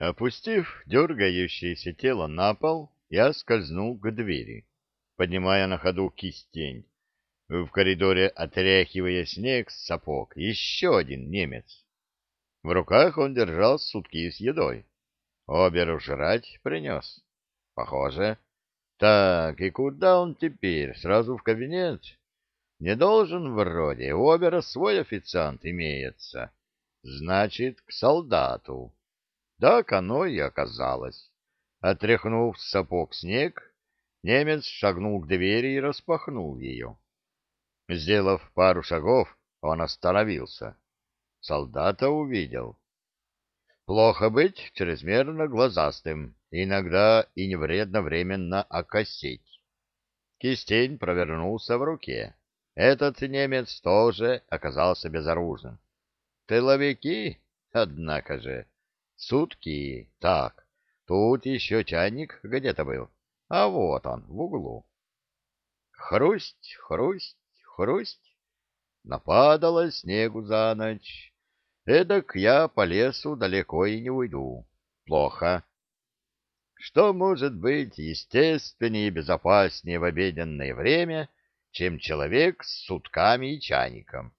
Опустив дергающееся тело на пол, я скользнул к двери, поднимая на ходу кистень. В коридоре, отряхивая снег с сапог, еще один немец. В руках он держал сутки с едой. Оберу жрать принес. Похоже. Так, и куда он теперь? Сразу в кабинет? Не должен вроде. У Обера свой официант имеется. Значит, к солдату. Так оно и оказалось. Отряхнув сапог снег, немец шагнул к двери и распахнул ее. Сделав пару шагов, он остановился. Солдата увидел. Плохо быть чрезмерно глазастым, иногда и не вредно временно окосить. Кистень провернулся в руке. Этот немец тоже оказался безоружным. Тыловики, однако же, сутки, так, тут еще чайник где-то был, а вот он, в углу. Хрусть, хрусть, хрусть. Нападало снегу за ночь. Эдак я по лесу далеко и не уйду. Плохо. Что может быть естественнее и безопаснее в обеденное время, чем человек с сутками и чайником,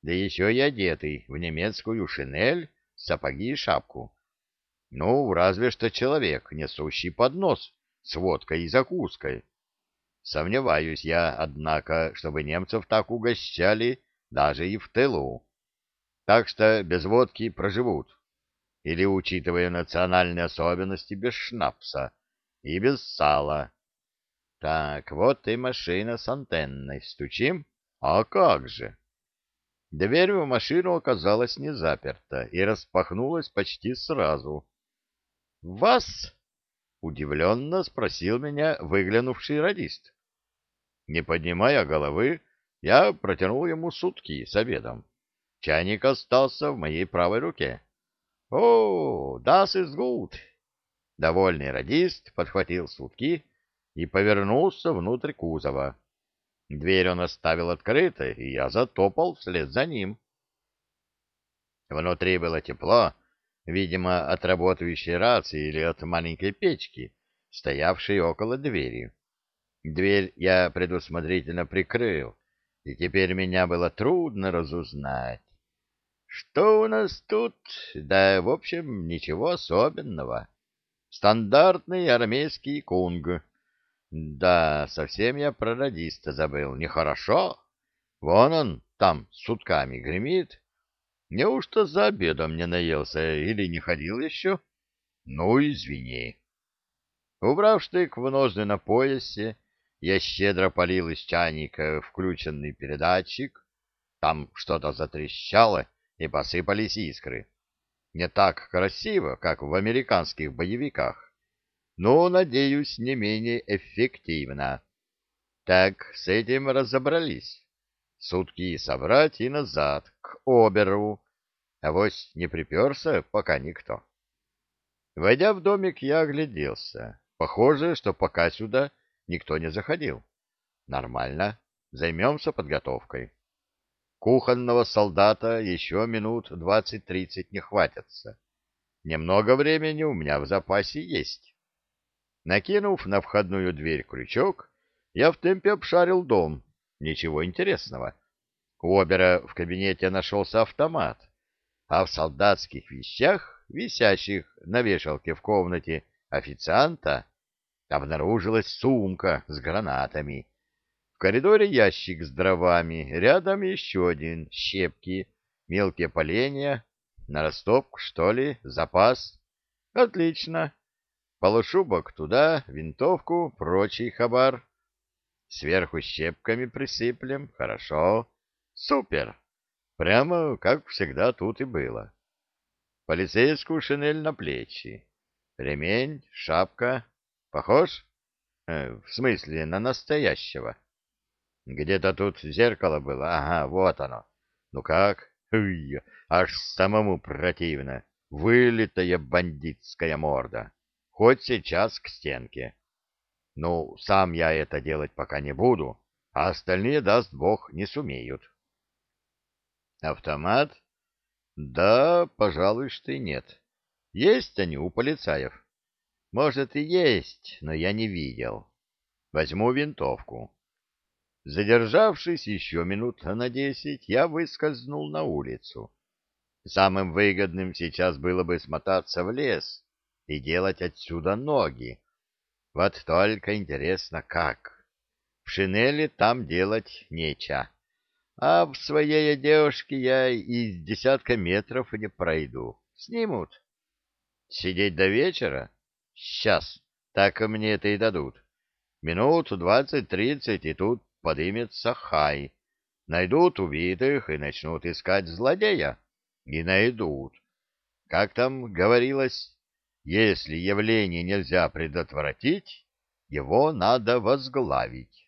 да еще и одетый в немецкую шинель, сапоги и шапку? Ну, разве что человек, несущий поднос с водкой и закуской. Сомневаюсь я, однако, чтобы немцев так угощали даже и в тылу. Так что без водки проживут. Или, учитывая национальные особенности, без шнапса и без сала. Так, вот и машина с антенной. Стучим? А как же? Дверь в машину оказалась не заперта и распахнулась почти сразу. «Вас?» Удивленно спросил меня выглянувший радист. Не поднимая головы, я протянул ему сутки с обедом. Чайник остался в моей правой руке. «О, das ist gut!» Довольный радист подхватил сутки и повернулся внутрь кузова. Дверь он оставил открытой, и я затопал вслед за ним. Внутри было тепло, видимо, от работающей рации или от маленькой печки, стоявшей около двери. Дверь я предусмотрительно прикрыл, и теперь меня было трудно разузнать. Что у нас тут? Да, в общем, ничего особенного. Стандартный армейский кунг. Да, совсем я про радиста забыл. Нехорошо. Вон он там сутками гремит. Неужто за обедом не наелся или не ходил еще? Ну, извини. Убрав штык в ножны на поясе, я щедро полил из чайника включенный передатчик. Там что-то затрещало, и посыпались искры. Не так красиво, как в американских боевиках, но, надеюсь, не менее эффективно. Так, с этим разобрались сутки собрать и назад, к Оберу. Авось не приперся пока никто. Войдя в домик, я огляделся. Похоже, что пока сюда никто не заходил. Нормально. Займемся подготовкой. Кухонного солдата еще минут двадцать-тридцать не хватится. Немного времени у меня в запасе есть. Накинув на входную дверь крючок, я в темпе обшарил дом, Ничего интересного. У Обера в кабинете нашелся автомат, а в солдатских вещах, висящих на вешалке в комнате официанта, обнаружилась сумка с гранатами. В коридоре ящик с дровами, рядом еще один, щепки, мелкие поленья, на растопку, что ли, запас. Отлично. Полушубок туда, винтовку, прочий хабар. Сверху щепками присыплем. Хорошо. Супер. Прямо как всегда тут и было. Полицейскую шинель на плечи. Ремень, шапка. Похож? Э, в смысле, на настоящего. Где-то тут зеркало было. Ага, вот оно. Ну как? Уй, аж самому противно. Вылитая бандитская морда. Хоть сейчас к стенке. Ну, сам я это делать пока не буду, а остальные, даст бог, не сумеют. Автомат? Да, пожалуй, что и нет. Есть они у полицаев? Может, и есть, но я не видел. Возьму винтовку. Задержавшись еще минут на десять, я выскользнул на улицу. Самым выгодным сейчас было бы смотаться в лес и делать отсюда ноги. Вот только интересно, как. В шинели там делать нечего, а в своей одежке я из десятка метров не пройду. Снимут. Сидеть до вечера? Сейчас. Так мне это и дадут. Минут двадцать-тридцать, и тут подымется хай. Найдут убитых и начнут искать злодея. И найдут. Как там говорилось, если явление нельзя предотвратить, его надо возглавить.